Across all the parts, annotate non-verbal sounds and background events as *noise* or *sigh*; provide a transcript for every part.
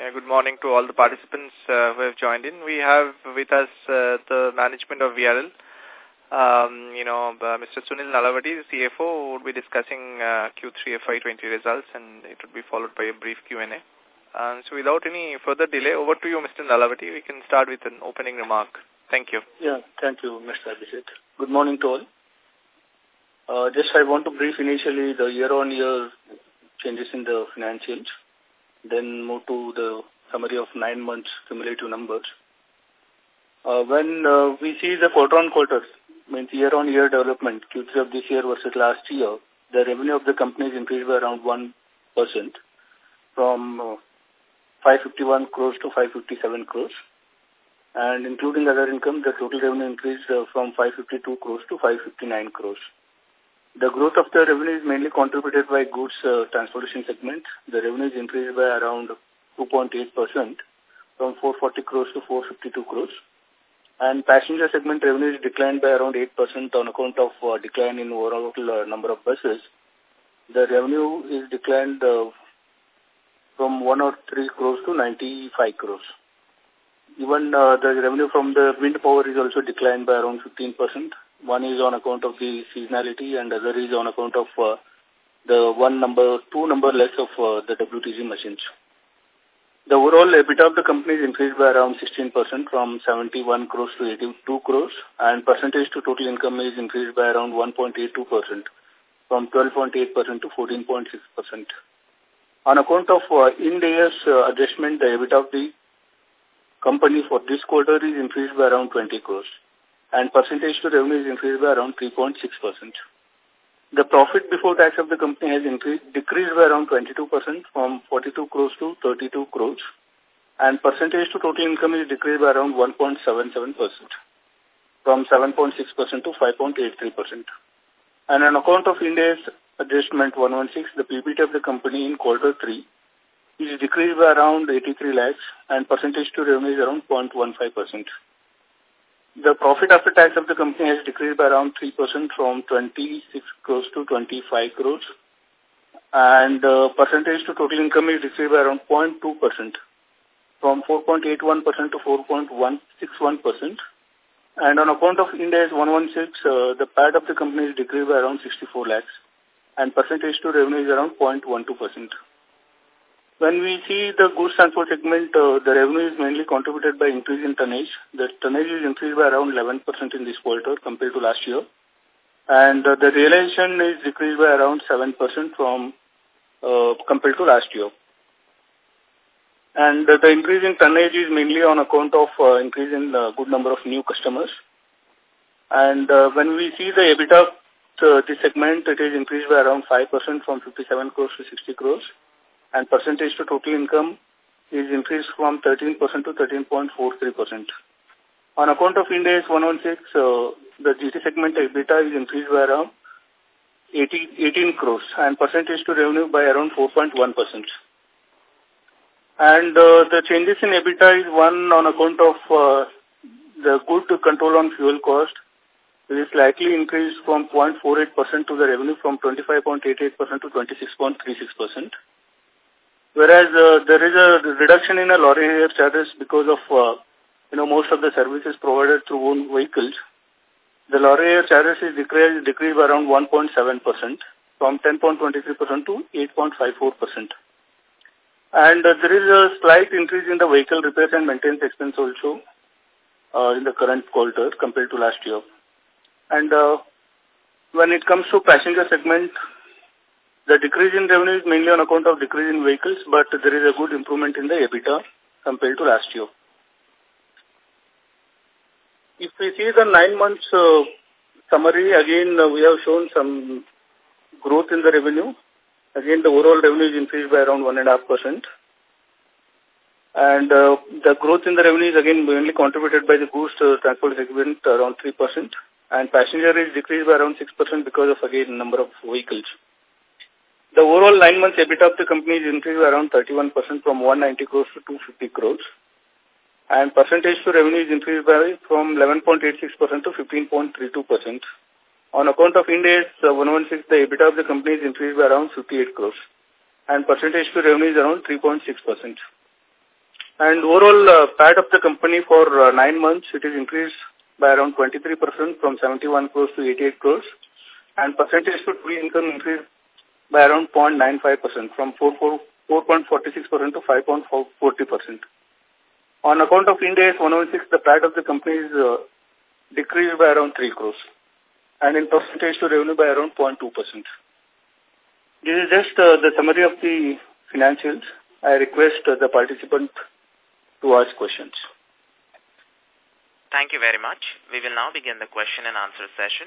Good morning to all the participants uh, who have joined in. We have with us uh, the management of VRL. Um, you know, uh, Mr. Sunil Nalavadi, the CFO, would be discussing uh, Q3 FY20 results and it would be followed by a brief Q&A. Um, so without any further delay, over to you, Mr. Nalavadi. We can start with an opening remark. Thank you. Yeah, thank you, Mr. Abhishek. Good morning to all. Uh, just I want to brief initially the year-on-year -year changes in the financials, then move to the summary of nine months cumulative numbers. Uh, when uh, we see the quarter-on-quarter, means year-on-year -year development, Q3 of this year versus last year, the revenue of the company is increased by around 1% from uh, 551 crores to 557 crores. And including other income, the total revenue increased uh, from 552 crores to 559 crores. The growth of the revenue is mainly contributed by goods uh, transportation segment. The revenue is increased by around 2.8% from 440 crores to 452 crores. And passenger segment revenue is declined by around 8% on account of uh, decline in overall uh, number of buses. The revenue is declined uh, from 103 crores to 95 crores. Even uh, the revenue from the wind power is also declined by around 15%. One is on account of the seasonality and other is on account of uh, the one number, two number less of uh, the WTG machines. The overall EBITDA of the company is increased by around 16% from 71 crores to 82 crores and percentage to total income is increased by around 1.82% from 12.8% to 14.6%. On account of uh, AS uh, adjustment, the EBITDA of the company for this quarter is increased by around 20 crores and percentage to revenue is increased by around 3.6%. The profit before tax of the company has increased, decreased by around 22% from 42 crores to 32 crores and percentage to total income is decreased by around 1.77% from 7.6% to 5.83%. And on account of Ind AS adjustment 116, the PBT of the company in quarter 3 is decreased by around 83 lakhs and percentage to revenue is around 0.15%. The profit after tax of the company has decreased by around 3% from 26 crores to 25 crores. And uh, percentage to total income is decreased by around 0.2% from 4.81% to 4.161%. And on account of Ind AS 116, uh, the PAT of the company is decreased by around 64 lakhs and percentage to revenue is around 0.12%. When we see the goods transport segment, uh, the revenue is mainly contributed by increase in tonnage. The tonnage is increased by around 11% in this quarter compared to last year. And uh, the realization is decreased by around 7% from uh, compared to last year. And uh, the increase in tonnage is mainly on account of uh, increase in uh, good number of new customers. And uh, when we see the EBITDA, uh, this segment, it is increased by around 5% from 57 crores to 60 crores and percentage to total income is increased from 13% to 13.43%. On account of Ind AS 116, uh, the GT segment EBITDA is increased by around 80, 18 crores and percentage to revenue by around 4.1%. And uh, the changes in EBITDA is one on account of uh, the good control on fuel cost. It is slightly increased from 0.48% to the revenue from 25.88% to 26.36%. Whereas uh, there is a reduction in a lorry hire charges because of, uh, you know, most of the services provided through own vehicles. The lorry hire charges is decreased, decreased by around 1.7% from 10.23% to 8.54%. And uh, there is a slight increase in the vehicle repairs and maintenance expense also uh, in the current quarter compared to last year. And uh, when it comes to passenger segment, the decrease in revenue is mainly on account of decrease in vehicles, but there is a good improvement in the EBITDA compared to last year. If we see the nine months uh, summary, again, uh, we have shown some growth in the revenue. Again, the overall revenue is increased by around 1.5%. And uh, the growth in the revenue is again mainly contributed by the goods uh, transport segment around 3%. And passenger is decreased by around 6% because of, again, number of vehicles. The overall nine months EBITDA of the company is increased by around 31% from 190 crores to 250 crores. And percentage to revenue is increased by from 11.86% to 15.32%. On account of Ind AS uh, 116, the EBITDA of the company is increased by around 58 crores. And percentage to revenue is around 3.6%. And overall uh, PAT of the company for uh, nine months, it is increased by around 23% from 71 crores to 88 crores. And percentage to income increased by around 0.95% from 4.46% to 5.40%. On account of Ind AS 106, the PAT of the company is uh, decreased by around 3 crores and in percentage to revenue by around 0.2%. This is just uh, the summary of the financials. I request uh, the participant to ask questions. Thank you very much. We will now begin the question and answer session.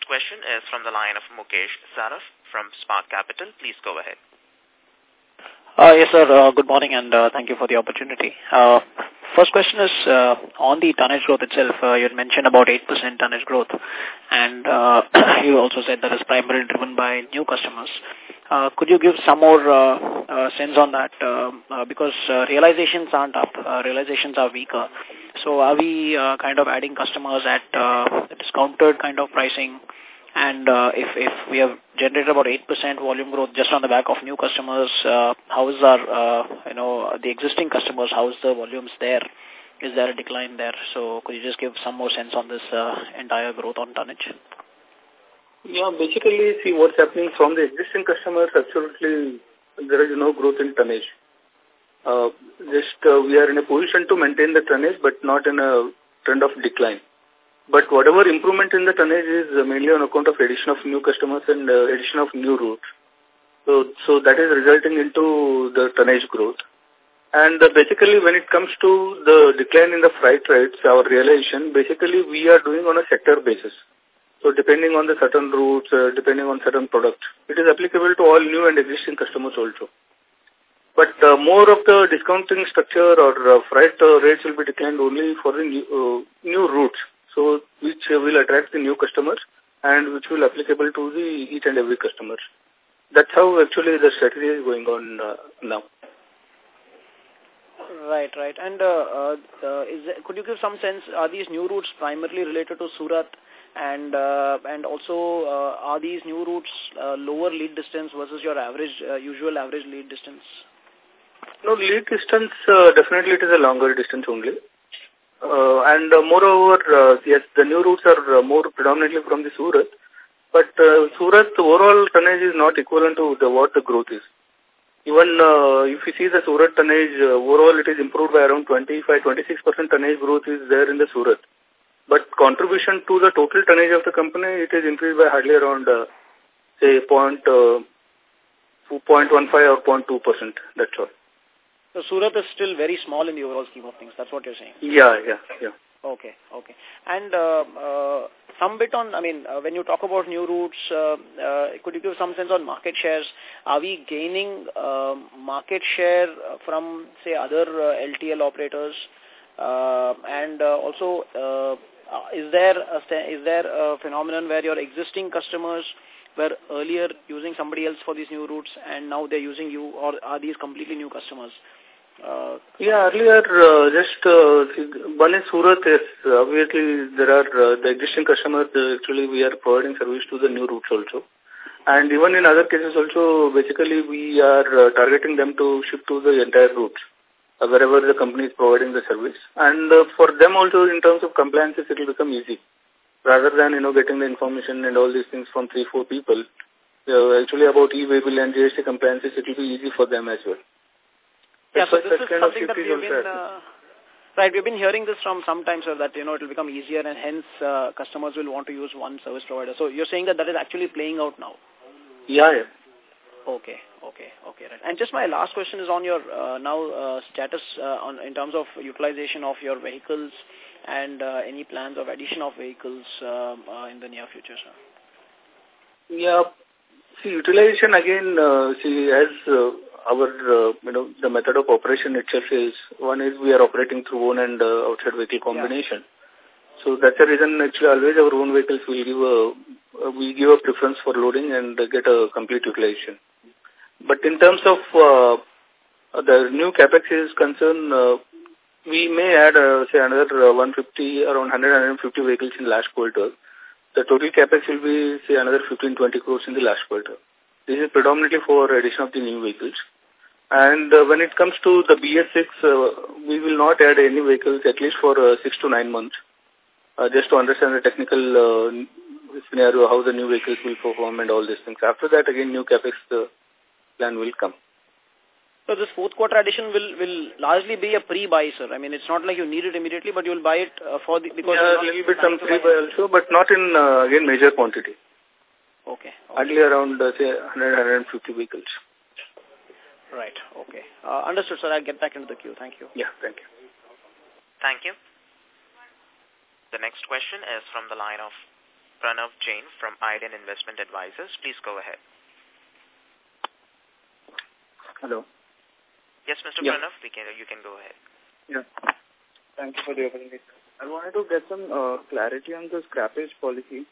question is from the line of Mukesh Saraf from Spark Capital. Please go ahead. Uh, yes, sir. Uh, good morning and uh, thank you for the opportunity. Uh, first question is uh, on the tonnage growth itself. Uh, you had mentioned about 8% tonnage growth and uh, *coughs* you also said that is primarily driven by new customers. Uh, could you give some more uh, uh, sense on that? Uh, uh, because uh, realizations aren't up, uh, realizations are weaker. So are we kind of adding customers at discounted kind of pricing? And if, if we have generated about 8% volume growth just on the back of new customers, how is our, you know, the existing customers, how is the volumes there? Is there a decline there? So could you just give some more sense on this entire growth on tonnage? Yeah, basically, see what's happening from the existing customers, absolutely there is no growth in tonnage. Uh, just uh, we are in a position to maintain the tonnage, but not in a trend of decline. But whatever improvement in the tonnage is mainly on account of addition of new customers and uh, addition of new routes. So, so that is resulting into the tonnage growth. And uh, basically when it comes to the decline in the freight rates, our realization, basically we are doing on a sector basis. So depending on the certain routes, uh, depending on certain product, it is applicable to all new and existing customers also. But uh, more of the discounting structure or uh, freight uh, rates will be declined only for the new, uh, new routes. So which will attract the new customers and which will applicable to the each and every customer. That's how actually the strategy is going on uh, now. Right, right. And is could you give some sense, are these new routes primarily related to Surat and uh, and also uh, are these new routes uh, lower lead distance versus your average usual average lead distance? No, lead distance definitely it is a longer distance only. And moreover, yes, the new routes are more predominantly from the Surat. But uh, Surat overall tonnage is not equivalent to the, what the growth is. Even uh, if you see the Surat tonnage, uh, overall it is improved by around 25-26% tonnage growth is there in the Surat. But contribution to the total tonnage of the company, it is increased by hardly around, uh, say, point, uh, 0.15 or 0.2 percent. That's all. So Surat is still very small in the overall scheme of things. That's what you're saying. Yeah, yeah, yeah. Okay, okay. And uh, uh, some bit on, I mean, uh, when you talk about new routes, uh, uh, could you give some sense on market shares? Are we gaining uh, market share from, say, other uh, LTL operators? Uh, and uh, also, uh, is there a is there a phenomenon where your existing customers were earlier using somebody else for these new routes and now they're using you, or are these completely new customers? Uh, yeah, earlier, uh, just uh, one is Surat. Yes, obviously, there are uh, the existing customers. Uh, actually, we are providing service to the new routes also. And even in other cases also, basically, we are uh, targeting them to ship to the entire routes uh, wherever the company is providing the service. And uh, for them also, in terms of compliances, it will become easy. Rather than, you know, getting the information and all these things from three, four people, uh, actually about e-waybill and GST compliances, it will be easy for them as well. Yeah, so this is something that we've been, uh, right, we've been hearing this from sometimes so that, you know, it will become easier and hence uh, customers will want to use one service provider. So you're saying that that is actually playing out now? Yeah, yeah. Okay, okay, okay. Right. And just my last question is on your uh, now uh, status uh, on in terms of utilization of your vehicles and uh, any plans of addition of vehicles um, uh, in the near future, sir. Yeah. See, utilization again, uh, see, as uh, our, uh, you know, the method of operation itself is, one is we are operating through own and uh, outside vehicle combination. Yeah. So that's the reason actually always our own vehicles will give a, uh, we give a preference for loading and get a complete utilization. But in terms of uh, the new capex is concerned, uh, we may add, uh, say, another uh, 150, around 100, 150 vehicles in the last quarter. The total capex will be, say, another 15-20 crores in the last quarter. This is predominantly for addition of the new vehicles. And uh, when it comes to the BS6, uh, we will not add any vehicles at least for uh, six to nine months, uh, just to understand the technical uh, scenario, how the new vehicles will perform and all these things. After that, again, new capex uh, plan will come. So this fourth quarter addition will will largely be a pre-buy, sir. I mean, it's not like you need it immediately, but you will buy it uh, for the because yeah, a little bit some pre-buy also, but not in uh, again major quantity. Okay. okay. Hardly around uh, say 100 150 vehicles. Right. Okay. Uh, understood, sir. I'll get back into the queue. Thank you. Yeah. Thank you. Thank you. The next question is from the line of Pranav Jain from Iden Investment Advisors. Please go ahead. Hello. Yes, Mr. Yeah. Pranav, we can, you can go ahead. Yeah. Thank you for the opportunity. I wanted to get some uh, clarity on the scrappage policy.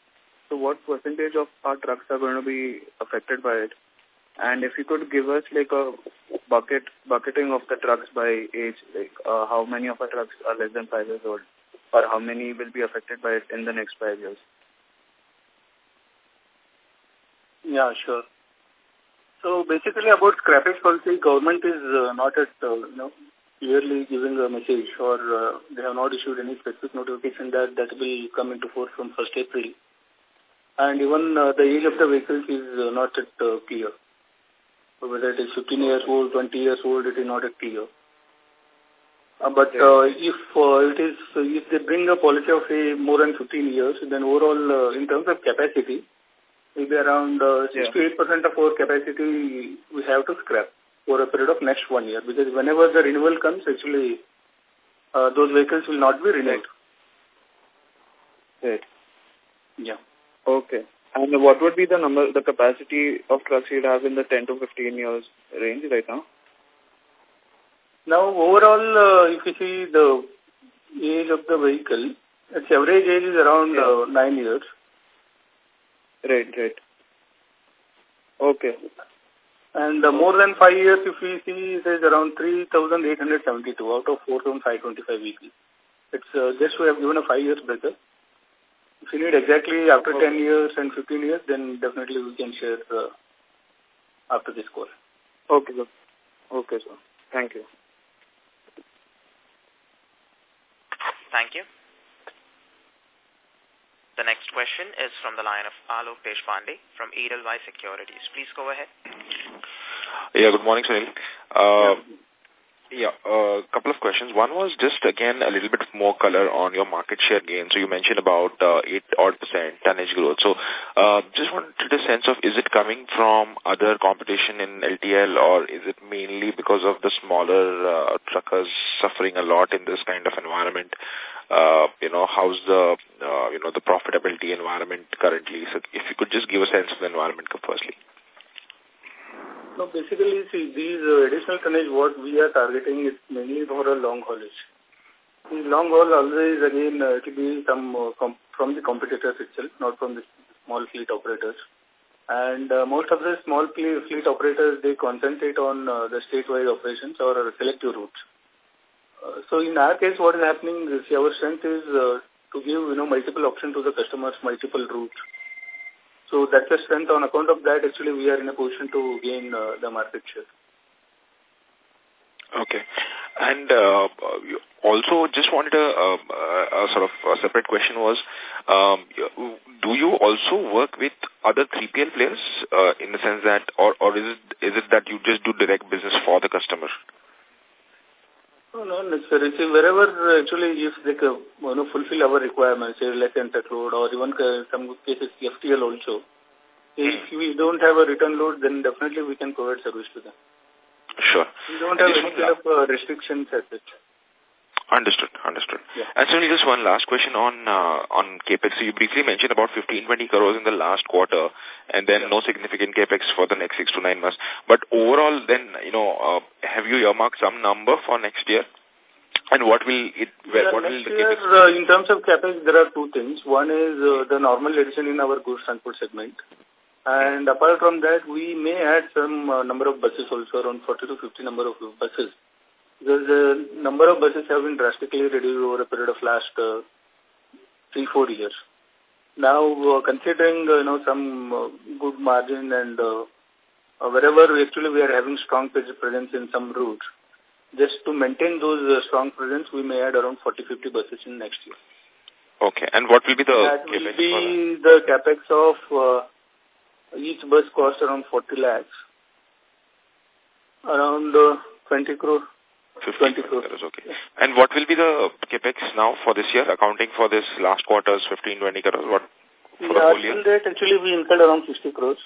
So what percentage of our trucks are going to be affected by it? And if you could give us like a bucket bucketing of the trucks by age, like uh, how many of our trucks are less than five years old, or how many will be affected by it in the next five years? Yeah, sure. So basically about scrappage policy, government is uh, not at, uh, you know, clearly giving a message or uh, they have not issued any specific notification that that will come into force from 1st April. And even uh, the age of the vehicles is uh, not at uh, clear. So whether it is 15 years old, 20 years old, it is not at clear. Uh, but uh, if uh, it is, if they bring a policy of say more than 15 years, then overall uh, in terms of capacity, maybe around uh, 6 yeah. to 8 percent of our capacity we have to scrap for a period of next one year because whenever the renewal comes, actually uh, those vehicles will not be renewed. Right. Yeah. Okay. And what would be the number, the capacity of trucks you'd have in the 10 to 15 years range right now? Now, overall, uh, if you see the age of the vehicle, its average age is around yeah. uh, 9 years. Right, right. Okay. And uh, more than five years, if we see, it is around 3,872 out of 4,525 vehicles. It's uh, just we have given a five years breakup. If you need exactly after okay. 10 years and 15 years, then definitely we can share uh, after this call. Okay, sir. Okay, sir. Thank you. Thank you. The next question is from the line of Alok Deshpande from Edelweiss Securities. Please go ahead. Yeah, good morning, Sunil. Uh, yeah, a uh, couple of questions. One was just, again, a little bit more color on your market share gain. So you mentioned about uh, 8 odd percent tonnage growth. So uh, just wanted a sense of, is it coming from other competition in LTL or is it mainly because of the smaller uh, truckers suffering a lot in this kind of environment? Uh, you know, how's the, uh, you know, the profitability environment currently? So if you could just give a sense of the environment firstly. So basically, see, these uh, additional tonnage, what we are targeting is mainly for a long haulage. Long haul, always again, uh, it will be some uh, from the competitors itself, not from the small fleet operators. And uh, most of the small fleet operators, they concentrate on uh, the statewide operations or selective routes. So in our case, what is happening is our strength is uh, to give, you know, multiple options to the customers, multiple routes. So that's a strength. On account of that, actually, we are in a position to gain uh, the market share. Okay. And uh, also just wanted a, a, a, sort of a separate question was, um, do you also work with other 3PL players uh, in the sense that, or, or is, it, is it that you just do direct business for the customer? No, not necessarily. See, wherever actually if they can, you know, fulfill our requirements, say less than truckload or even some cases FTL also, If we don't have a return load, then definitely we can provide service to them. Sure. We don't have any kind of uh, restrictions as such. Understood. Understood. Yeah. And so just one last question on uh, on capex. So you briefly mentioned about 15, 20 crores in the last quarter, and then no significant capex for the next six to nine months. But overall, then you know, uh, have you earmarked some number for next year? And what will it? Yeah, what will the year, capex? uh, in terms of capex, there are two things. One is uh, the normal addition in our goods transport segment. And apart from that, we may add some uh, number of buses also, around 40 to 50 number of buses. Because the number of buses have been drastically reduced over a period of last uh, three, four years. Now, uh, considering, uh, you know, some uh, good margin and uh, uh, wherever actually we are having strong presence in some routes, just to maintain those uh, strong presence, we may add around 40-50 buses in next year. Okay. And what will be the that will capex be the capex of uh, each bus cost around 40 lakhs, around uh, 20 crore. 50 20 crores. crores, okay. And what will be the capex now for this year, accounting for this last quarter's 15, 20 crores? What for the Yeah, whole year? date, actually, we incurred around 60 crores,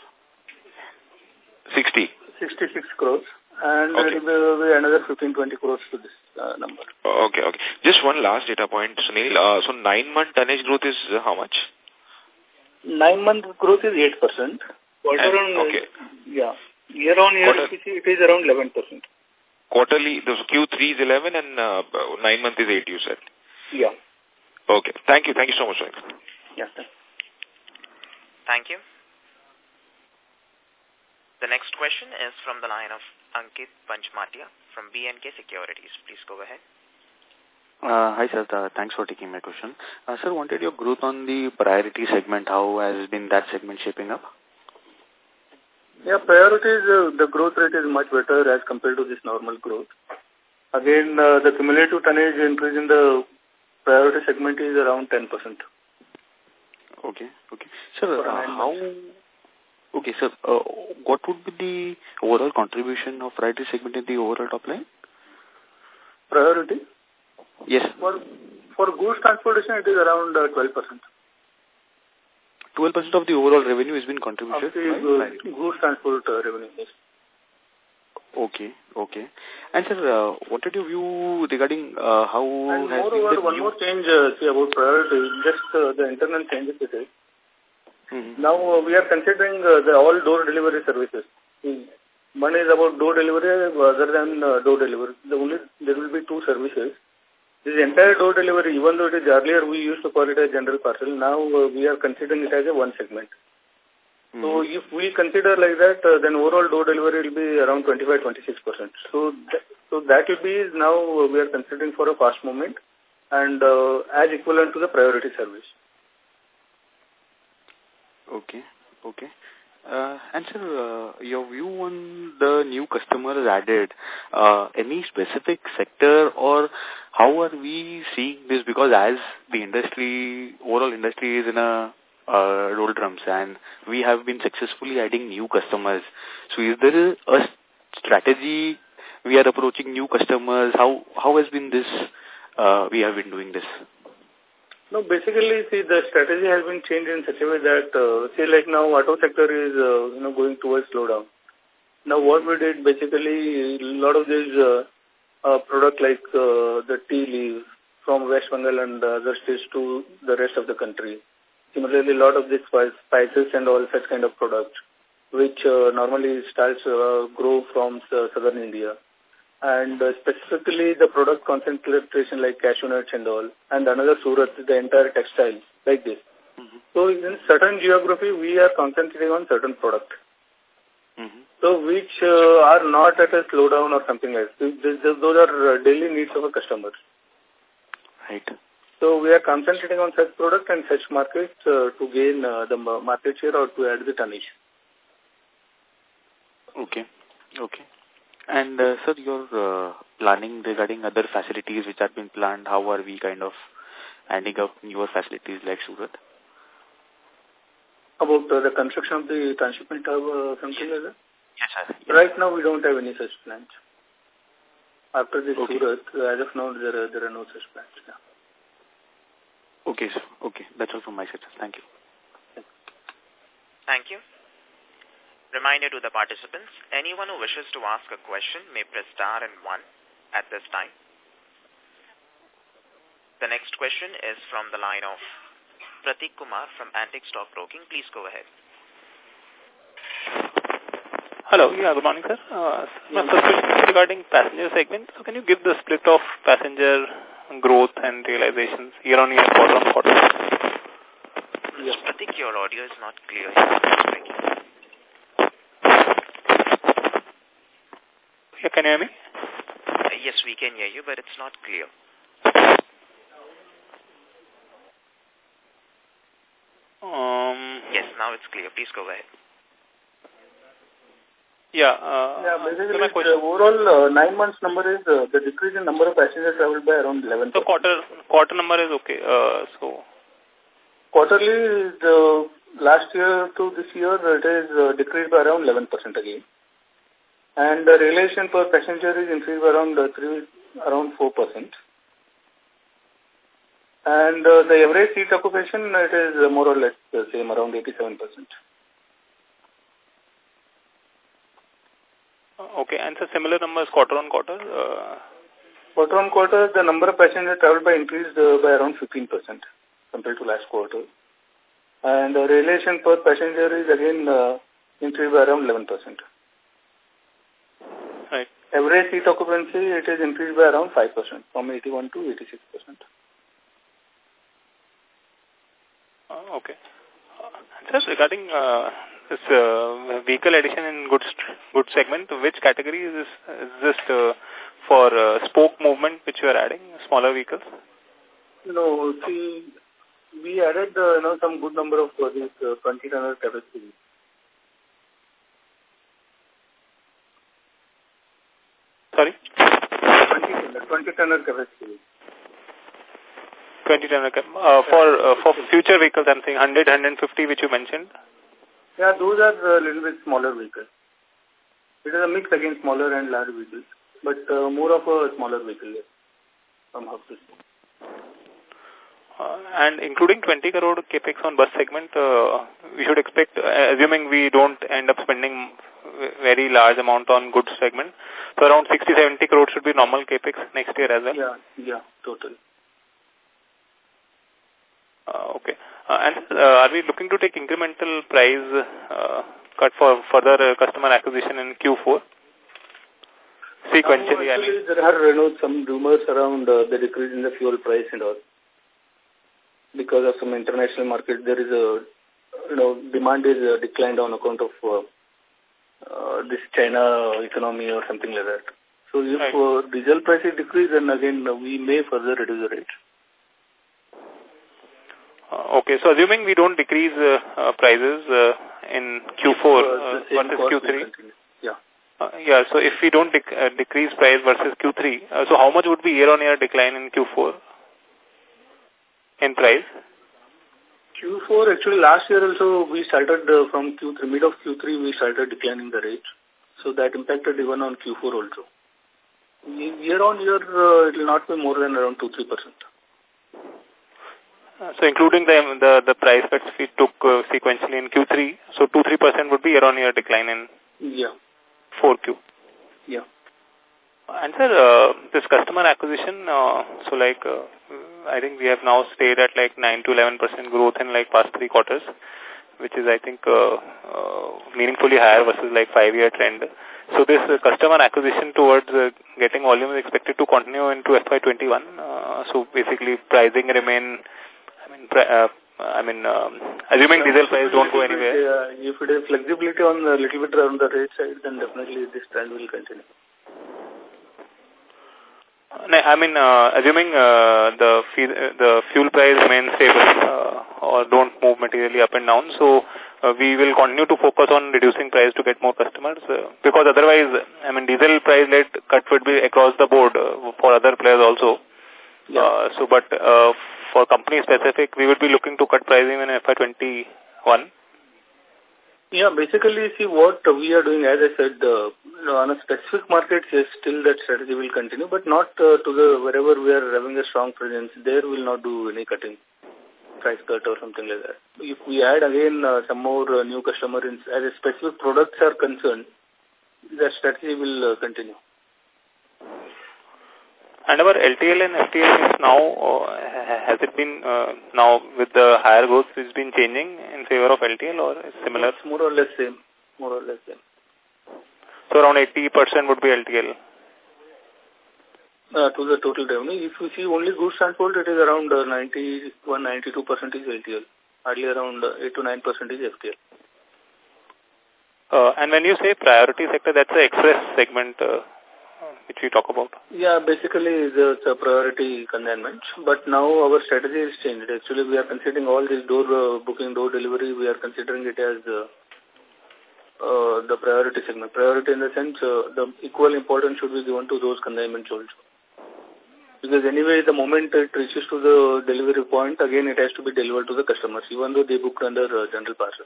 60. 66 crores, and Okay. it will be another 15-20 crores to this uh, number. Okay, okay. Just one last data point, Sunil. Uh, so nine-month tonnage growth is uh, how much? Nine-month growth is 8%. Quarter And- on, okay. yeah. Year on year, Quarter- if you see, it is around 11%. Quarterly, the Q3 is 11 and uh, nine month is 8, you said. Yeah. Okay. Thank you. Thank you so much, Sunil. Yeah. thanks. Thank you. The next question is from the line of Ankit Panchmatia from BNK Securities. Please go ahead. Uh, Hi, sir. Uh, Thanks for taking my question. Uh, Sir, wanted your growth on the priority segment. How has been that segment shaping up? Yeah, priorities, uh, the growth rate is much better as compared to this normal growth. Again, uh, the cumulative tonnage increase in the priority segment is around 10%. Okay. Okay. Sir, uh, how... Okay, sir, uh, what would be the overall contribution of priority segment in the overall top line? Priority? Yes, For, for goods transportation, it is around uh, 12%. 12% of the overall revenue has been contributed by goods transport uh, revenue. Okay, okay. And sir, uh, what are your view regarding uh, how And has moreover, the one more change uh, see about priority, just uh, the internal changes it is. Mhm. Now uh, we are considering uh, the all door delivery services. Hmm. One is about door delivery other than uh, door delivery. The only there will be two services. This entire door delivery, even though it is earlier we used to call it a general parcel, now uh, we are considering it as a one segment. So Mhm. if we consider like that, uh, then overall door delivery will be around 25-26%. So, th so that will be now uh, we are considering for a fast movement and uh, as equivalent to the priority service. Okay, okay. Uh, and sir, uh, your view on the new customers added, uh, any specific sector or how are we seeing this? Because as the industry, overall industry is in a uh, doldrums and we have been successfully adding new customers. So is there a strategy we are approaching new customers? How, how has been this, uh, we have been doing this? No, basically, see, the strategy has been changed in such a way that, uh, see, like now, auto sector is, uh, you know, going towards slowdown. Now, what we did, basically, a lot of these uh, uh, product like uh, the tea leaves from West Bengal and other states to the rest of the country. Similarly, a lot of these spice- spices and all such kind of products, which uh, normally starts uh, grow from uh, southern India and uh, specifically the product concentration like cashew nuts and all, and another Surat, the entire textile, like this. Mhm. So in certain geography, we are concentrating on certain product. Mhm. So which uh, are not at a slowdown or something like that. Th- th- Those are uh, daily needs of a customer. Right. So we are concentrating on such product and such markets uh, to gain uh, the market share or to add the tonnage. Okay. Okay. And, uh, sir, your uh, planning regarding other facilities which have been planned, how are we kind of adding up newer facilities like Surat? About uh, the construction of the transshipment hub, uh, something like that? Yes, sir. Right now, we don't have any such plans. After this Okay. Surat, uh, as of now, there are, there are no such plans. Yeah. Okay, sir. Okay. That's all from my side, sir. Thank you. Thank you. Reminder to the participants, anyone who wishes to ask a question may press star and one at this time. The next question is from the line of Pratik Kumar from Antique Stock Broking. Please go ahead. Hello. Yeah, good morning, sir. Uh, my first question is regarding passenger segment. So can you give the split of passenger growth and realizations year on year, quarter on quarter? Yes, Pratik, your audio is not clear. Yeah, can you hear me? Uh, yes, we can hear you, but it's not clear. Um, yes, now it's clear. Please go ahead. Yeah. Uh, yeah, basically, so the overall uh, nine months number is uh, the decrease in number of passengers traveled by around 11 So quarter quarter number is okay. Uh, so quarterly, the last year to this year, it is uh, decreased by around 11% again. And the relation per passenger is increased by around uh, three, around 4%. And uh, the average seat occupation, it is uh, more or less the same, around 87%. Okay, and so similar numbers quarter on quarter? Uh, quarter on quarter, the number of passengers traveled by increased uh, by around 15% compared to last quarter. And the relation per passenger is again uh, increased by around 11%. Average seat occupancy, it is increased by around 5% from 81 to 86%. Uh, okay. Uh, just regarding uh, this uh, vehicle addition in goods goods segment, which category is this? Is this uh, for uh, spoke movement which you are adding, smaller vehicles? No, see, we added uh, you know some good number of uh, these uh, 20 tonner capacity. Sorry? 20 tonner, 20 tonner capacity. 20 tonner cap. Uh, for uh, for future vehicles, I'm saying 100, 150, which you mentioned. Yeah, those are a little bit smaller vehicles. It is a mix again smaller and large vehicles, but uh, more of a smaller vehicle from hub to and including 20 crore capex on bus segment, uh, we should expect, uh, assuming we don't end up spending very large amount on goods segment, so around 60, 70 crore should be normal capex next year as well. Yeah, yeah, totally. Uh, okay. Uh, and uh, are we looking to take incremental price uh, cut for further uh, customer acquisition in Q4? Sequentially, I mean. There are you know, some rumors around uh, the decrease in the fuel price and all. Because of some international market, there is a, you know, demand is uh, declined on account of uh, uh, this China economy or something like that. So if right. uh, diesel prices decrease, then again uh, we may further reduce the rate. Uh, okay, so assuming we don't decrease uh, uh, prices uh, in Q4 versus Q3. Yeah. yeah, so if we don't dec decrease price versus Q3, so how much would be year-on-year -year decline in Q4 in price? Q4, actually last year also we started uh, from Q3, mid of Q3 we started declining the rate. So that impacted even on Q4 also. Year on year, uh, it will not be more than around 2-3%. Uh, so including the, the, the price cuts we took uh, sequentially in Q3, so 2-3% would be year-on-year -year decline in yeah. 4Q. Yeah. And sir, uh, this customer acquisition, uh, so like, uh, I think we have now stayed at like 9 to 11% growth in like past three quarters, which is I think uh, uh, meaningfully higher versus like five-year trend. So this uh, customer acquisition towards uh, getting volume is expected to continue into FY21. Uh, so basically pricing remain I mean, uh, I mean, um, assuming diesel price don't go anywhere. Yeah, if it is flexibility on a little bit on the rate side, then definitely this trend will continue. I mean, uh, assuming uh, the the fuel price remains stable uh, or don't move materially up and down, so uh, we will continue to focus on reducing price to get more customers uh, because otherwise, I mean, diesel price led cut would be across the board uh, for other players also. Yeah. Uh, so, but uh, for company specific, we would be looking to cut pricing in FY21. Yeah, basically, see what we are doing, as I said, uh, you know, on a specific market, yes, still that strategy will continue, but not uh, to the wherever we are having a strong presence, there will not do any cutting. price cut or something like that. If we add again uh, some more uh, new customers as a specific products are concerned, the strategy will uh, continue. And our LTL and FTL is now, uh, has it been uh, now with the higher growth, it's been changing in favor of LTL or similar? It's more or less same. More or less same. So around 80% would be LTL? Uh, to the total revenue. If you see only goods transport, it is around uh, 91, 92% is LTL. Hardly around uh, 8 to 9% is FTL. Uh, and when you say priority sector, that's the express segment uh, which we talk about. Yeah, basically it's a priority consignment. But now our strategy is changed. Actually, we are considering all this door uh, booking, door delivery, we are considering it as uh, uh, the priority segment. Priority in the sense uh, the equal importance should be given to those consignments also. Because anyway, the moment it reaches to the delivery point, again it has to be delivered to the customers, even though they booked under uh, general parcel.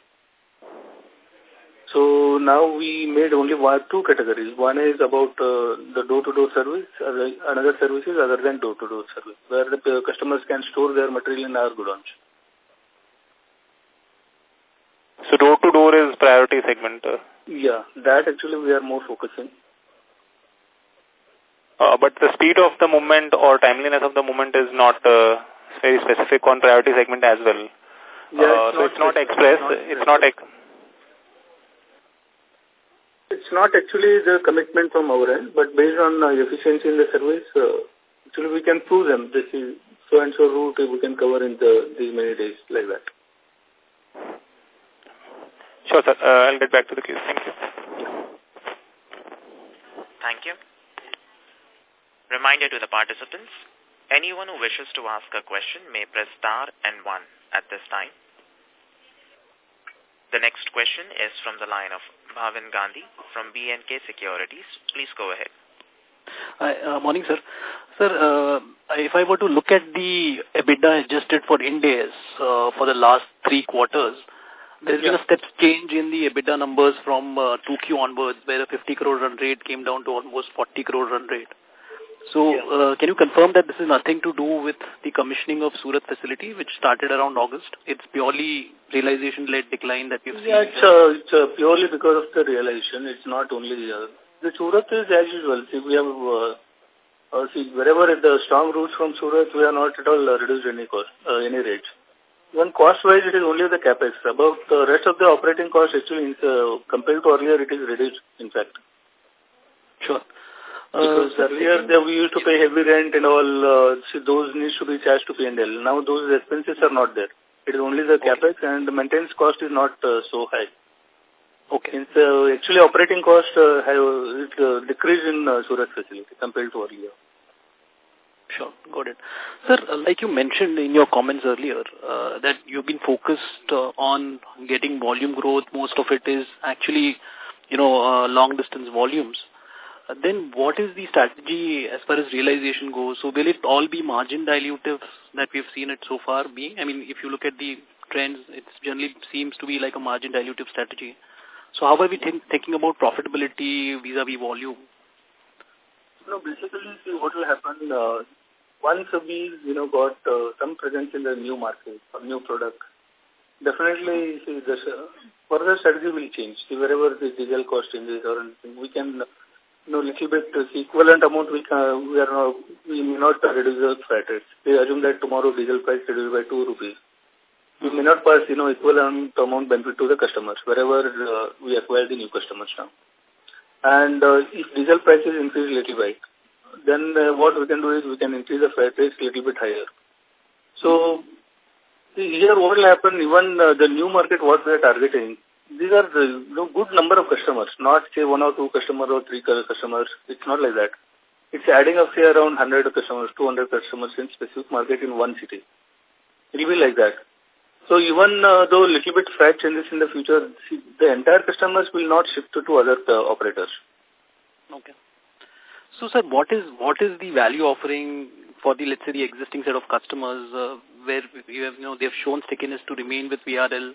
So now we made only one, two categories. One is about uh, the door-to-door -door service, another service is other than door-to-door -door service, where the customers can store their material in our godowns. So door-to-door -door is priority segment? Uh. Yeah, that actually we are more focusing. Uh, but the speed of the movement or timeliness of the movement is not uh, very specific on priority segment as well. Yeah, uh, it's so it's not express, it's not... Ex it's not actually the commitment from our end, but based on uh, efficiency in the service, uh, actually we can prove them. This is so and so route we can cover in the these many days like that. Sure, sir. Uh, I'll get back to the queue. Thank you. Thank you. Reminder to the participants, anyone who wishes to ask a question may press star and one at this time. The next question is from the line of Bhavin Gandhi from BNK Securities. Please go ahead. Hi, uh, morning, sir. Sir, uh, if I were to look at the EBITDA adjusted for Ind AS uh, for the last three quarters, there's yeah. been a step change in the EBITDA numbers from uh, 2Q onwards, where a 50 crore run rate came down to almost 40 crore run rate. So, yeah. uh, can you confirm that this is nothing to do with the commissioning of Surat facility, which started around August? It's purely realization-led decline that you've seen? Yeah, it's, uh, it's uh, purely because of the realization. It's not only... Uh, the Surat is as usual. See, we have... Uh, uh, see, wherever the strong routes from Surat, we are not at all uh, reduced any cost, uh, any rates. Even cost-wise, it is only the capex. About the rest of the operating cost, actually, uh, compared to earlier, it is reduced, in fact. Sure. Because uh, earlier they, we used to pay heavy rent and all, uh, so those needs to be charged to P&L. Now those expenses are not there. It is only the okay. capex and the maintenance cost is not uh, so high. Okay. Since uh, actually operating cost uh, have uh, decreased in uh, Surat facility compared to earlier. Sure, got it. Sir, like you mentioned in your comments earlier, uh, that you've been focused uh, on getting volume growth. Most of it is actually, you know, uh, long distance volumes. Then what is the strategy as far as realization goes? So will it all be margin dilutive that we've seen it so far be? I mean, if you look at the trends, it generally seems to be like a margin dilutive strategy. So how are we think, thinking about profitability vis-a-vis -vis volume? No, basically, see what will happen, uh, once we, you know, got uh, some presence in the new market or new product, definitely, see, the uh, further strategy will change. See, wherever the diesel cost changes or anything, we can know, little bit uh, equivalent amount we can, we are not, we may not reduce the freight rates. We assume that tomorrow diesel price reduced by 2 rupees. We may not pass, you know, equivalent amount benefit to the customers wherever uh, we acquire the new customers now. And uh, if diesel prices increase little bit, then uh, what we can do is we can increase the freight rates little bit higher. So here what will happen, even uh, the new market what we are targeting, these are the good number of customers, not say one or two customers or three customers. It's not like that. It's adding up say around 100 customers, 200 customers in specific market in one city. It will be like that. So even uh, though little bit freight changes in the future, the entire customers will not shift to, other uh, operators. Okay. So sir, what is what is the value offering for the let's say the existing set of customers uh, where you have you know they've shown stickiness to remain with VRL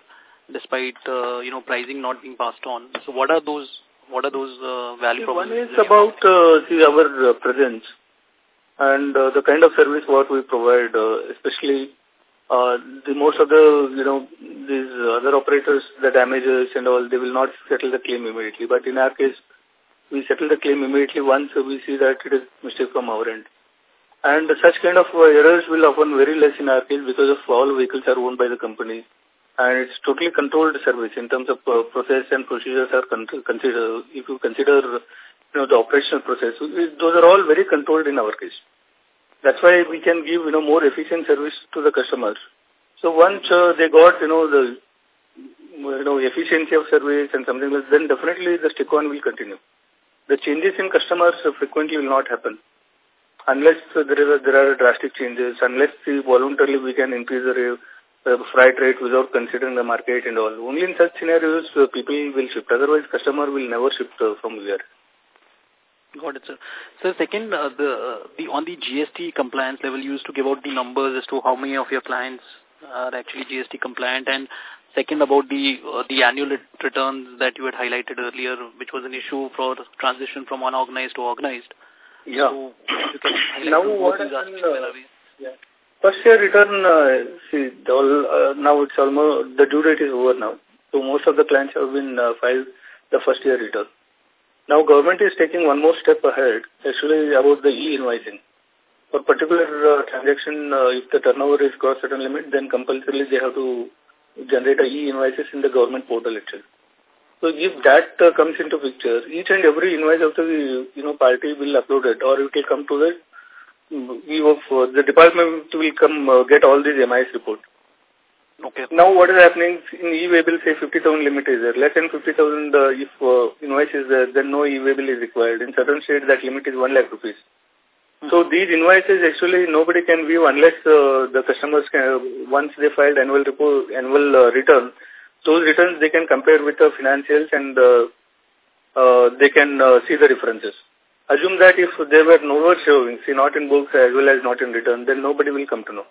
despite uh, you know pricing not being passed on. So what are those what are those uh, value One is about uh, see our uh, presence and uh, the kind of service what we provide, uh, especially uh, the most of the, you know, these other operators, the damages and all, they will not settle the claim immediately. But in our case, we settle the claim immediately once we see that it is mistake from our end. And such kind of errors will happen very less in our case because of all vehicles are owned by the company. And it's totally controlled service in terms of uh, process and procedures are con consider. If you consider, you know, the operational process, those are all very controlled in our case. That's why we can give, you know, more efficient service to the customers. So once uh, they got, you know, the, you know, efficiency of service and something like then definitely the stick-on will continue. The changes in customers frequently will not happen unless there, is a, there are drastic changes, unless voluntarily we can increase the uh, freight rate without considering the market and all. Only in such scenarios uh, people will shift. Otherwise, customer will never shift uh, from here. Got it, sir. So second, uh, the uh, the on the GST compliance level, you used to give out the numbers as to how many of your clients are actually GST compliant, and second about the uh, the annual returns that you had highlighted earlier, which was an issue for transition from unorganized to organized. Yeah. So you can now what happened, uh, yeah. First year return, uh, see, all, uh, now it's almost, the due date is over now. So most of the clients have been uh, filed the first year return. Now government is taking one more step ahead, actually about the e-invoicing. For particular uh, transaction, uh, if the turnover is cross certain limit, then compulsorily they have to generate e-invoices in the government portal itself. So if that uh, comes into picture, each and every invoice of the you know party will upload it, or it will come to the we of uh, the department will come uh, get all these MIS report. Okay. Now what is happening in e-waybill say 50,000 limit is there. Less than 50,000 uh, if uh, invoice is there, then no e-waybill is required. In certain states that limit is 1 lakh rupees. Hmm. So these invoices actually nobody can view unless uh, the customers can, once they filed annual report, annual uh, return, those returns they can compare with the financials and uh, uh, they can uh, see the differences. Assume that if there were no showing, see not in books as well as not in return, then nobody will come to know.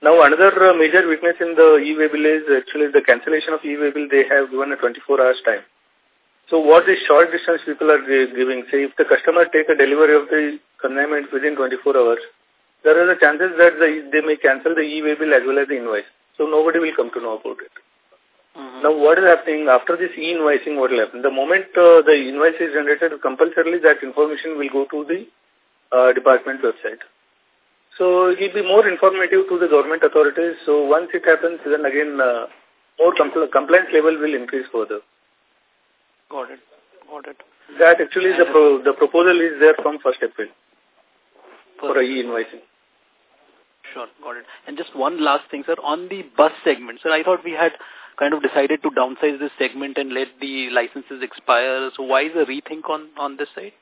Now, another uh, major weakness in the e-waybill is actually the cancellation of e-waybill. They have given a 24 hours time. So what the short distance people are giving, say if the customer take a delivery of the consignment within 24 hours, there are the chances that the, they may cancel the e-waybill as well as the invoice. So nobody will come to know about it. Mm -hmm. Now what is happening after this e-invoicing, what will happen? The moment uh, the invoice is generated, compulsorily that information will go to the uh, department website. So it will be more informative to the government authorities. So once it happens, then again, uh, more compl compliance level will increase further. Got it. Got it. That actually the pro the proposal is there from 1st April for e-invoicing. Sure, got it. And just one last thing, sir, on the bus segment. Sir, I thought we had kind of decided to downsize this segment and let the licenses expire. So why is the rethink on, on this side?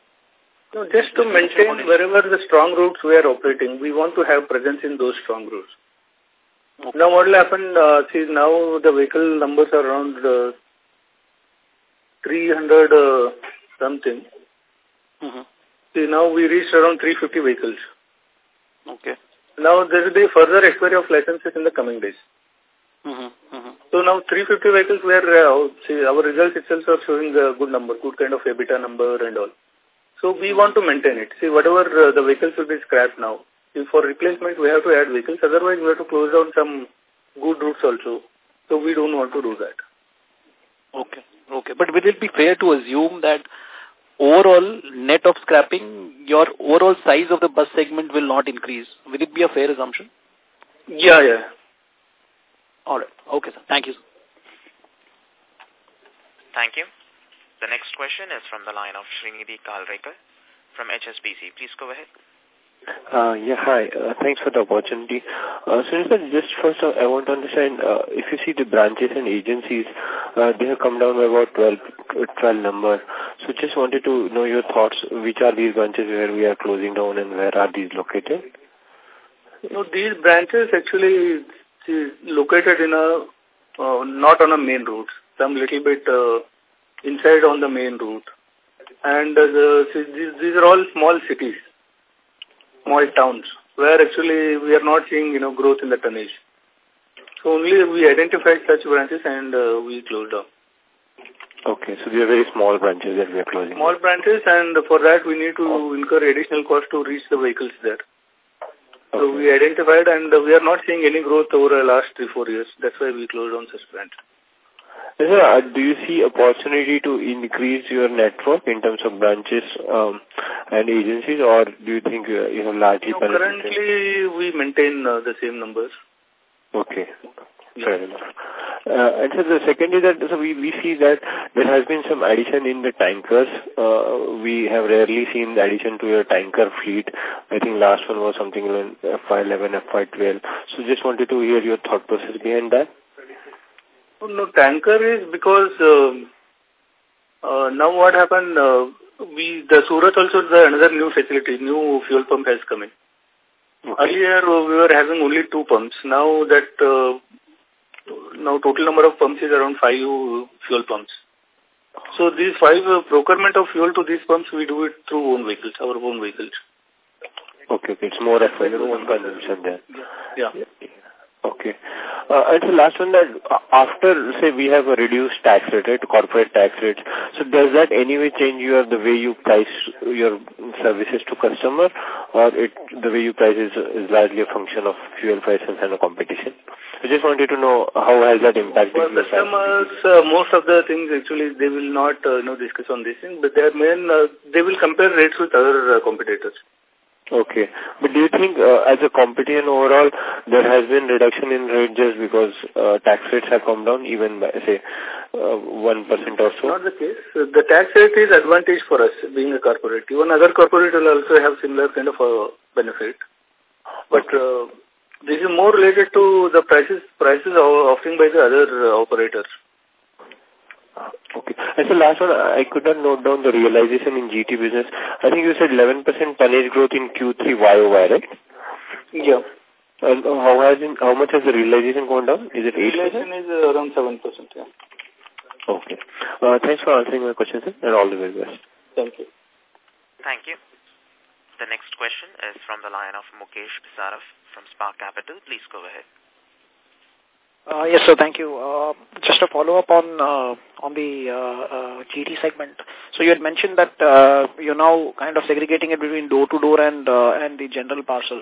No, just to maintain wherever the strong routes we are operating, we want to have presence in those strong routes. Okay. Now what will happen, uh, see now the vehicle numbers are around uh, 300 uh, something. Mm -hmm. See now we reached around 350 vehicles. Okay. Now there will be further expiry of licenses in the coming days. Mm -hmm. Mm -hmm. So now 350 vehicles where uh, see, our results itself are showing a good number, good kind of EBITDA number and all. So we want to maintain it. See, whatever uh, the vehicles will be scrapped now. If for replacement, we have to add vehicles. Otherwise, we have to close down some good routes also. So we don't want to do that. Okay. Okay. But will it be fair to assume that overall net of scrapping, your overall size of the bus segment will not increase? Will it be a fair assumption? Yeah, yeah. All right. Okay, sir. Thank you. Thank you. The next question is from the line of Srinidhi Karlekar from HSBC. Please go ahead. Uh, yeah, hi. Uh, thanks for the opportunity. Uh, so, just first uh, I want to understand, uh, if you see the branches and agencies, uh, they have come down by about 12, 12 number. So just wanted to know your thoughts, which are these branches where we are closing down and where are these located? No, these branches actually located in a, uh, not on a main route, some little bit uh, inside on the main route. And uh, the, these, these are all small cities, small towns, where actually we are not seeing, you know, growth in the tonnage. So only we identified such branches and uh, we closed down. Okay, so these are very small branches that we are closing. Small branches and for that we need to incur additional cost to reach the vehicles there. Okay. So we identified and we are not seeing any growth over the last three, four years. That's why we closed down such branch. Sir, uh, do you see opportunity to increase your network in terms of branches um, and agencies or do you think uh, you have largely no, Currently we maintain uh, the same numbers. Okay. Fair enough. Uh, and so the second is that so we, we see that there has been some addition in the tankers. Uh, we have rarely seen the addition to your tanker fleet. I think last one was something in FY11, FY12. So just wanted to hear your thought process behind that. No, tanker is because uh, uh, now what happened, uh, we the Surat also the another new facility, new fuel pump has come in. Okay. Earlier we were having only two pumps. Now that uh, now total number of pumps is around five fuel pumps. So these five uh, procurement of fuel to these pumps, we do it through own vehicles, our own vehicles. Okay, okay. it's more of your own consumption there. Yeah. yeah. Okay. Uh, and the last one that after, say, we have a reduced tax rate, right, corporate tax rates, so does that anyway change your, the way you price your services to customer or it, the way you price is, is largely a function of fuel prices and a competition? I just wanted to know how has that impacted For customers, uh, most of the things actually they will not uh, you know, discuss on this thing, but their main, uh, they will compare rates with other uh, competitors. Okay. But do you think uh, as a competition overall, there has been reduction in rate just because uh, tax rates have come down even by, say, uh, 1% or so? Not the case. The tax rate is advantage for us being a corporate. Even other corporate will also have similar kind of a benefit. But uh, this is more related to the prices prices offering by the other uh, operators. Okay. And so last one, I could not note down the realization in GT business. I think you said 11% tonnage growth in Q3 YOY, right? Yeah. And how has in, how much has the realization gone down? Is it 8%? Realization is uh, around 7%, yeah. Okay. Uh, thanks for answering my question, sir, and all the very best. Thank you. Thank you. The next question is from the line of Mukesh Saraf from Spark Capital. Please go ahead. Uh, yes, sir. Thank you. Uh, just a follow-up on uh, on the uh, uh, GT segment. So you had mentioned that uh, you're now kind of segregating it between door-to-door -door and uh, and the general parcel.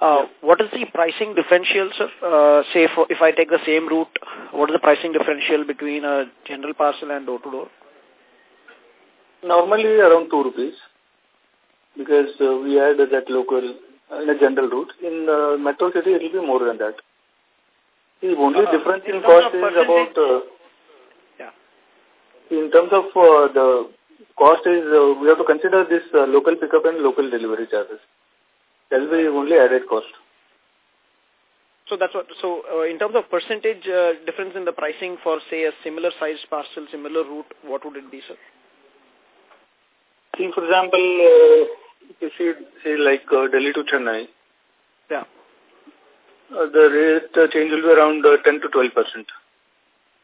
Uh, what is the pricing differential, sir? Uh, say for, if I take the same route, what is the pricing differential between a general parcel and door-to-door? -door? Normally around 2 rupees because uh, we had that local in a general route. In uh, metro city, it will be more than that. The only uh, difference in, in cost is about... Uh, yeah. In terms of uh, the cost is, uh, we have to consider this uh, local pickup and local delivery charges. That will be only added cost. So that's what, so uh, in terms of percentage uh, difference in the pricing for say a similar sized parcel, similar route, what would it be, sir? See, for example, uh, if you say like uh, Delhi to Chennai, yeah. Uh, the rate uh, change will be around uh, 10 to 12 percent.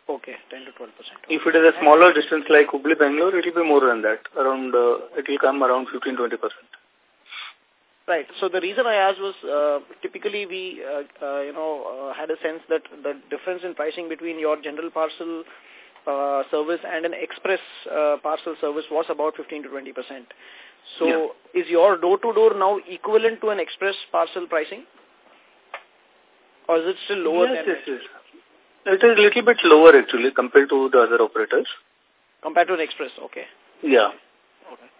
Okay, 10 to 12 percent. If it is a smaller distance like Hubli, Bangalore, it will be more than that. Around, uh, it will come around 15 20 percent. Right. So the reason I asked was uh, typically we, uh, uh, you know, uh, had a sense that the difference in pricing between your general parcel uh, service and an express uh, parcel service was about 15 to 20 percent. So yeah. is your door-to-door -door now equivalent to an express parcel pricing? Or is it still lower yes, than yes, yes. It is a little bit lower actually compared to the other operators. Compared to an express, okay. Yeah. Okay.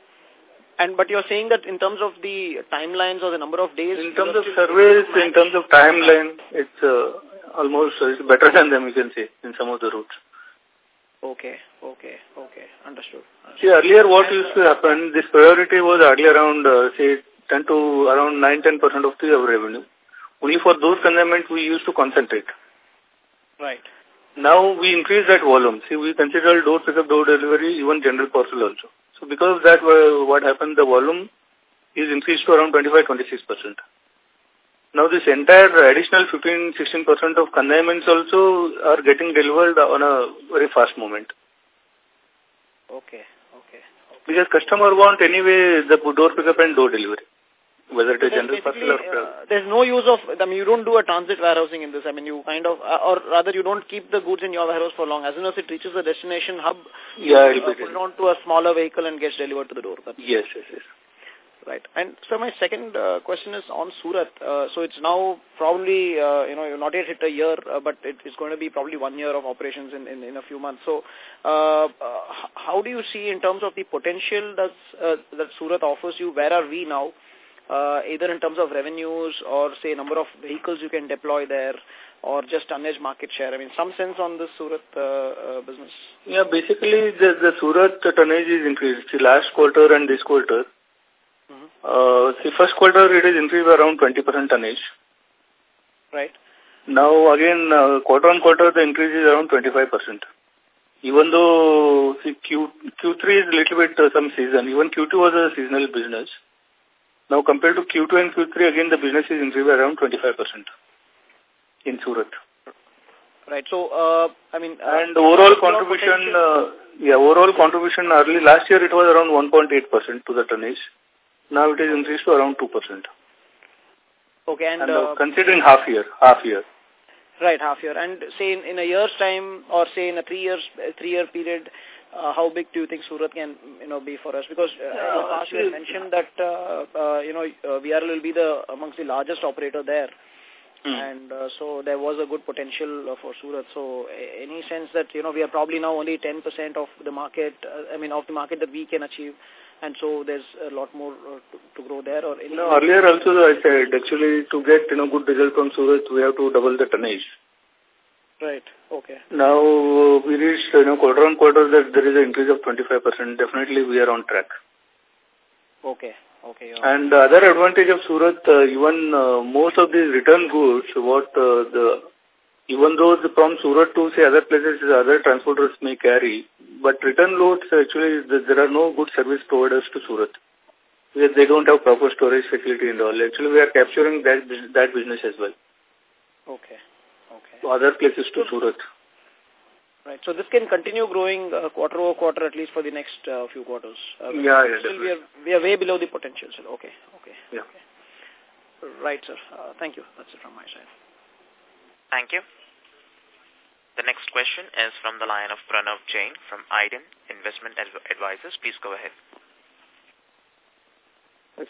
And but you're saying that in terms of the timelines or the number of days... In terms of service, in terms of timeline, it's uh, almost uh, it's better *laughs* than them, you can say, in some of the routes. Okay, okay, okay. Understood. Understood. See, earlier what and, used to happen, this priority was earlier around, uh, say, 10 to around 9-10% of the revenue. Only for those consignments we used to concentrate. Right. Now we increase that volume. See, we consider door pickup, door delivery, even general parcel also. So because of that, what happened, the volume is increased to around 25-26%. Now this entire additional 15-16% of consignments also are getting delivered on a very fast moment. Okay, okay. okay. Because customer want anyway the door pickup and door delivery whether it is general parcel or... Uh, there's no use of, I mean, you don't do a transit warehousing in this. I mean, you kind of, uh, or rather you don't keep the goods in your warehouse for long. As soon as it reaches the destination hub, yeah, you uh, put it on to a smaller vehicle and gets delivered to the door. That's yes, yes, yes. Right. And so my second uh, question is on Surat. Uh, so it's now probably, uh, you know, you've not yet hit a year, uh, but it is going to be probably one year of operations in, in, in a few months. So uh, uh, how do you see in terms of the potential that's, uh, that Surat offers you? Where are we now? Uh, either in terms of revenues or, say, number of vehicles you can deploy there or just tonnage market share? I mean, some sense on the Surat uh, uh, business. Yeah, basically the, the Surat tonnage is increased. The last quarter and this quarter, Mm-hmm. uh, the first quarter it is increased by around 20% tonnage. Right. Now again, uh, quarter on quarter the increase is around 25%. Even though see, Q, Q3 is a little bit uh, some season, even Q2 was a seasonal business. Now compared to Q2 and Q3, again the business is increased by around 25% in Surat. Right. So, uh, I mean... Uh, and overall contribution, uh, yeah, overall contribution early last year it was around 1.8% to the tonnage. Now it is increased to around 2%. Okay, and, and uh, considering half year, half year. Right, half year. And say in, in a year's time or say in a three years, three year period, uh, how big do you think Surat can, you know, be for us? Because uh, in the past you mentioned that, uh, uh, you know, uh, VRL will be the amongst the largest operator there. Mm. And uh, so there was a good potential uh, for Surat. So any sense that, you know, we are probably now only 10% of the market, uh, I mean, of the market that we can achieve. And so there's a lot more uh, to, to grow there or any... No, earlier also I said, actually to get, you know, good result from Surat, we have to double the tonnage. Right, okay. Now we reached, you know, quarter on quarter that there is an increase of 25%. Definitely we are on track. Okay. Okay. And the other advantage of Surat, uh, even uh, most of these return goods, what uh, the even though the, from Surat to say other places, other transporters may carry, but return loads actually there are no good service providers to Surat. Because they don't have proper storage facility and all. Actually, we are capturing that that business as well. Okay. Okay. To other places to Surat. Right. So this can continue growing uh, quarter over quarter at least for the next uh, few quarters. Uh, yeah, yeah, still we are we are way below the potential. So okay, okay. Yeah. Okay. Right, sir. Uh, thank you. That's it from my side. Thank you. The next question is from the line of Pranav Jain from Iden Investment Advisors. Please go ahead.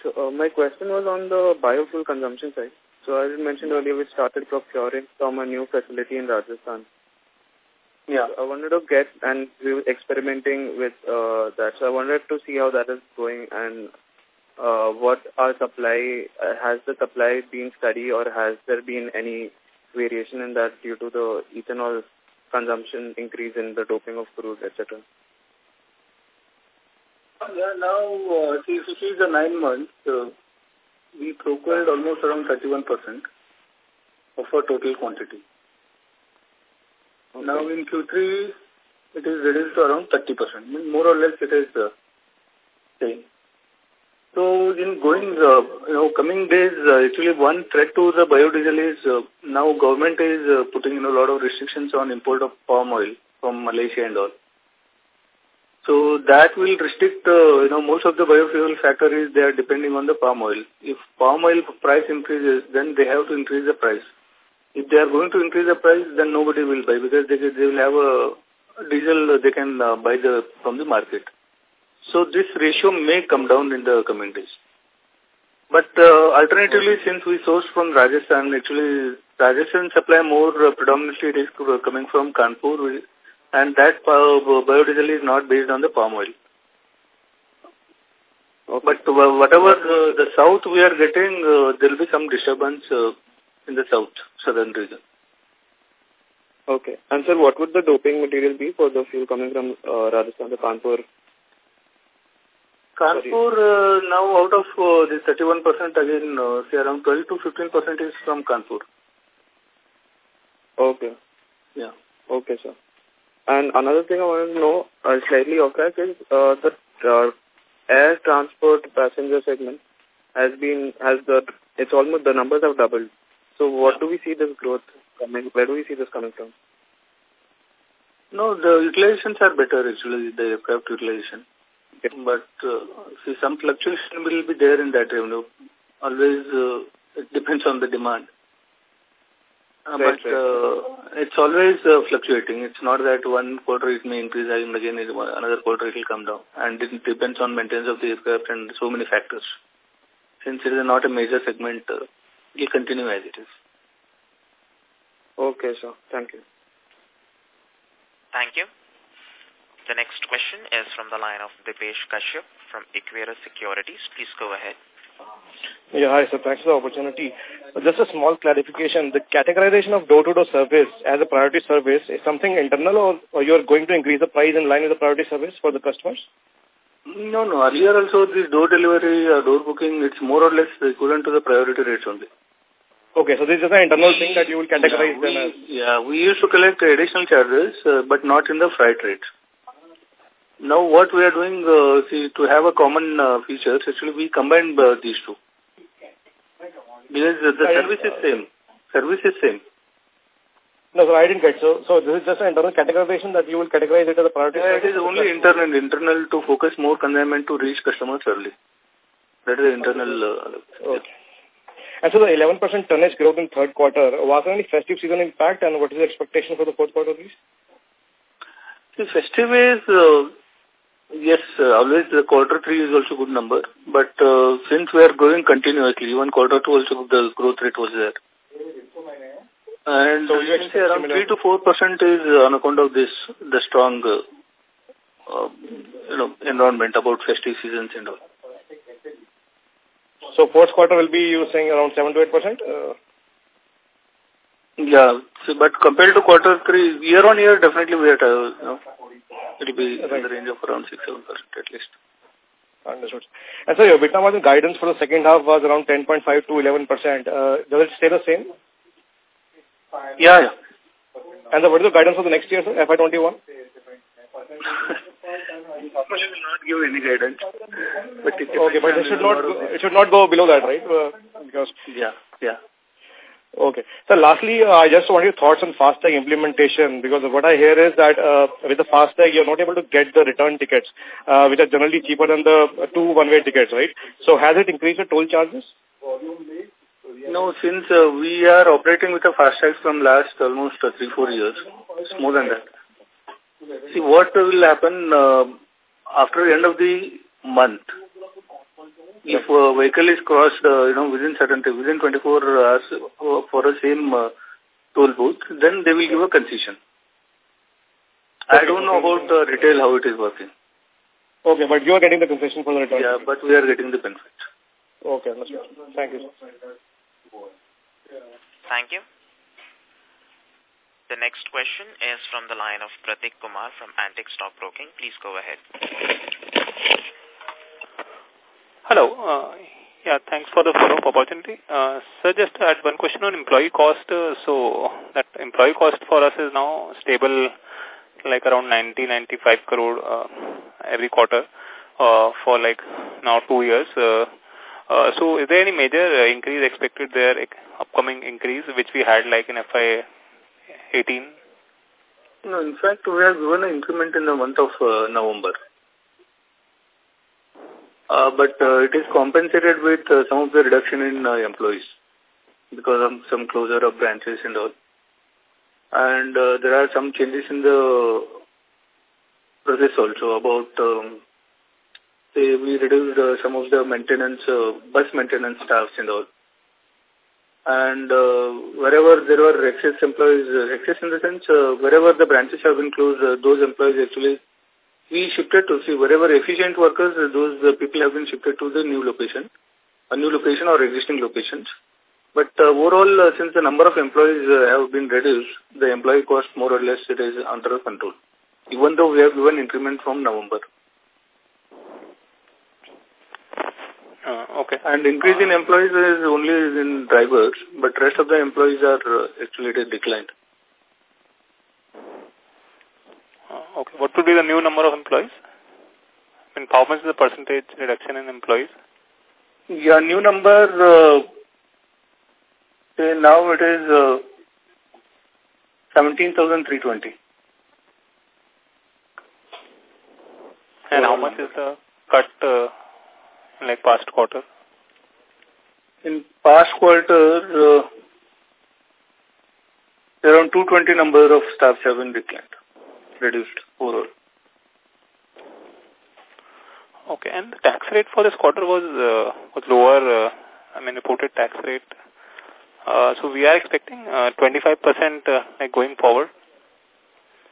So uh, my question was on the biofuel consumption side. So as you mentioned earlier, we started procuring from a new facility in Rajasthan. Yeah. So I wanted to get, and we were experimenting with uh, that. So I wanted to see how that is going and uh, what our supply, uh, has the supply been steady or has there been any variation in that due to the ethanol consumption increase in the doping of crude, etc.? Yeah, now, uh, see, if you see the nine months, uh, we procured almost around 31% of our total quantity. Okay. Now in Q3, it is reduced to around 30%. More or less it is uh, same. So in going, uh, you know, coming days, uh, actually one threat to the biodiesel is uh, now government is uh, putting in a lot of restrictions on import of palm oil from Malaysia and all. So that will restrict, uh, you know, most of the biofuel factories, they are depending on the palm oil. If palm oil price increases, then they have to increase the price. If they are going to increase the price, then nobody will buy because they, they will have a diesel they can uh, buy the from the market. So this ratio may come down in the coming days. But uh, alternatively, since we source from Rajasthan, actually Rajasthan supply more uh, predominantly it is coming from Kanpur and that biodiesel is not based on the palm oil. Okay. But whatever uh, the south we are getting, uh, there will be some disturbance uh, in the south, southern region. Okay. And sir, what would the doping material be for the fuel coming from uh, Rajasthan, the Kanpur? Kanpur, uh, now out of uh, this 31% again, uh, say around 12 to 15% is from Kanpur. Okay. Yeah. Okay, sir. And another thing I want to know, uh, slightly off track, is uh, the uh, air transport passenger segment has been, has the, it's almost, the numbers have doubled. So what do we see this growth coming, where do we see this coming from? No, the utilizations are better actually, the aircraft utilization. Okay. But uh, see, some fluctuation will be there in that revenue. Always, uh, it depends on the demand. Uh, right, but right. uh, it's always uh, fluctuating. It's not that one quarter it may increase and again another quarter it will come down. And it depends on maintenance of the aircraft and so many factors. since it is not a major segment, uh, will continue as it is. Okay, sir. Thank you. Thank you. The next question is from the line of Dipesh Kashyap from Equirus Securities. Please go ahead. Yeah, hi, sir. Thanks for the opportunity. Just a small clarification. The categorization of door-to-door -door service as a priority service is something internal or, or you're going to increase the price in line with the priority service for the customers? No, no. Earlier also this door delivery or door booking, it's more or less equivalent to the priority rates only. Okay, so this is an internal thing that you will categorize yeah, we, them as? Yeah, we used to collect additional charges, uh, but not in the freight rates. Now what we are doing, uh, see, to have a common uh, features, actually we combine uh, these two. Because the service is same. Service is same. No, sir, I didn't get so. So this is just an internal categorization that you will categorize it as a priority. Yeah, it is only internal, internal to focus more consignment to reach customers early. That is internal. Uh, okay. And so the 11% tonnage growth in third quarter, was there any festive season impact and what is the expectation for the fourth quarter, please? The festive is, uh, Yes, uh, always the quarter three is also good number. But uh, since we are growing continuously, even quarter two also the growth rate was there. And so you can say around 3 to 4 percent is on account of this, the strong uh, uh, you know, environment about festive seasons and all. So fourth quarter will be, you saying, around 7 to 8 percent? Uh, yeah, so, but compared to quarter three, year on year, definitely we are, uh, you know, it will be right. in the range of around 6-7% at least. Understood. And so your EBITDA margin guidance for the second half was around 10.5 to 11%. Uh, does it stay the same? Yeah, yeah. And the, what is the guidance for the next year, sir, FY21? should not give any guidance. But it okay, but it should not go, it should not go below that, right? Uh, because yeah, yeah. Okay. So lastly, uh, I just want your thoughts on FASTag implementation because what I hear is that uh, with the FASTag, you're not able to get the return tickets, uh, which are generally cheaper than the two one-way tickets, right? So has it increased the toll charges? No, since uh, we are operating with the FASTags from last almost uh, three, four years, it's more than that. See, what will happen uh, after the end of the month, if a vehicle is crossed, uh, you know, within certain within 24 hours for the same uh, toll booth, then they will give a concession. I don't know about the retail how it is working. Okay, but you are getting the concession for the return. Yeah, but we are getting the benefit. Okay. Thank you. Thank you. The next question is from the line of Pratik Kumar from Antique Stock Broking. Please go ahead. Hello. Uh, yeah, thanks for the follow-up opportunity. Uh, sir, just had one question on employee cost. Uh, so that employee cost for us is now stable like around 90, 95 crore uh, every quarter uh, for like now two years. Uh, uh, so is there any major uh, increase expected there, like, upcoming increase, which we had like in FY 18? No, in fact, we have given an increment in the month of uh, November. Uh, but uh, it is compensated with uh, some of the reduction in uh, employees because of some closure of branches and all. And uh, there are some changes in the process also about, um, say, we reduced uh, some of the maintenance, uh, bus maintenance staffs and all. And uh, wherever there were excess employees, excess in the sense, uh, wherever the branches have been closed, those employees actually we shifted to see wherever efficient workers, those the people have been shifted to the new location, a new location or existing locations. But uh, overall, uh, since the number of employees uh, have been reduced, the employee cost more or less it is under control, even though we have given increment from November. Uh, okay. And increase in employees is only in drivers, but rest of the employees are uh, actually declined. Uh, okay. What would be the new number of employees? And how much is the percentage reduction in employees? Yeah, new number, uh, now it is uh, 17,320. And how much is the cut uh, in like past quarter? In past quarter, uh, around 220 number of staffs have been declined reduced overall. Okay, and the tax rate for this quarter was uh, was lower, uh, I mean, reported tax rate. Uh, so we are expecting uh, 25% uh, like going forward.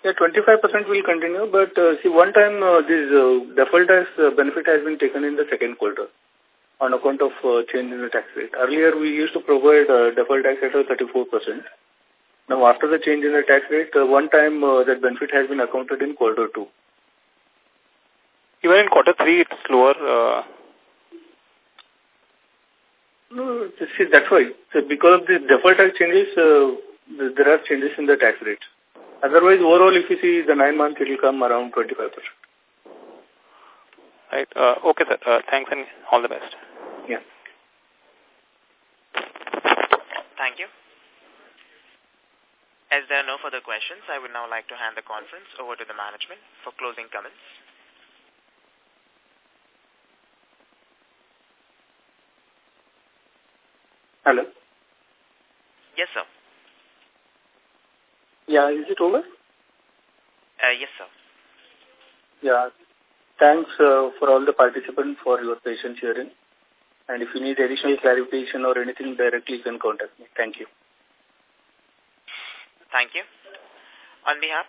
Yeah, 25% will continue, but uh, see, one time uh, this uh, deferred tax uh, benefit has been taken in the second quarter on account of uh, change in the tax rate. Earlier, we used to provide uh, deferred tax at 34%. Now, after the change in the tax rate, uh, one time uh, that benefit has been accounted in quarter two. Even in quarter three, it's lower. Uh... No, see, that's why. So because of the deferred tax changes, uh, there are changes in the tax rate. Otherwise, overall, if you see the nine months, it will come around 25%. Right. Uh, okay, sir. Uh, thanks and all the best. Yeah. Thank you. As there are no further questions, I would now like to hand the conference over to the management for closing comments. Hello? Yes, sir. Yeah, is it over? Uh, yes, sir. Yeah. Thanks uh, for all the participants for your patience hearing. And if you need additional clarification or anything, directly you can contact me. Thank you. Thank you. On behalf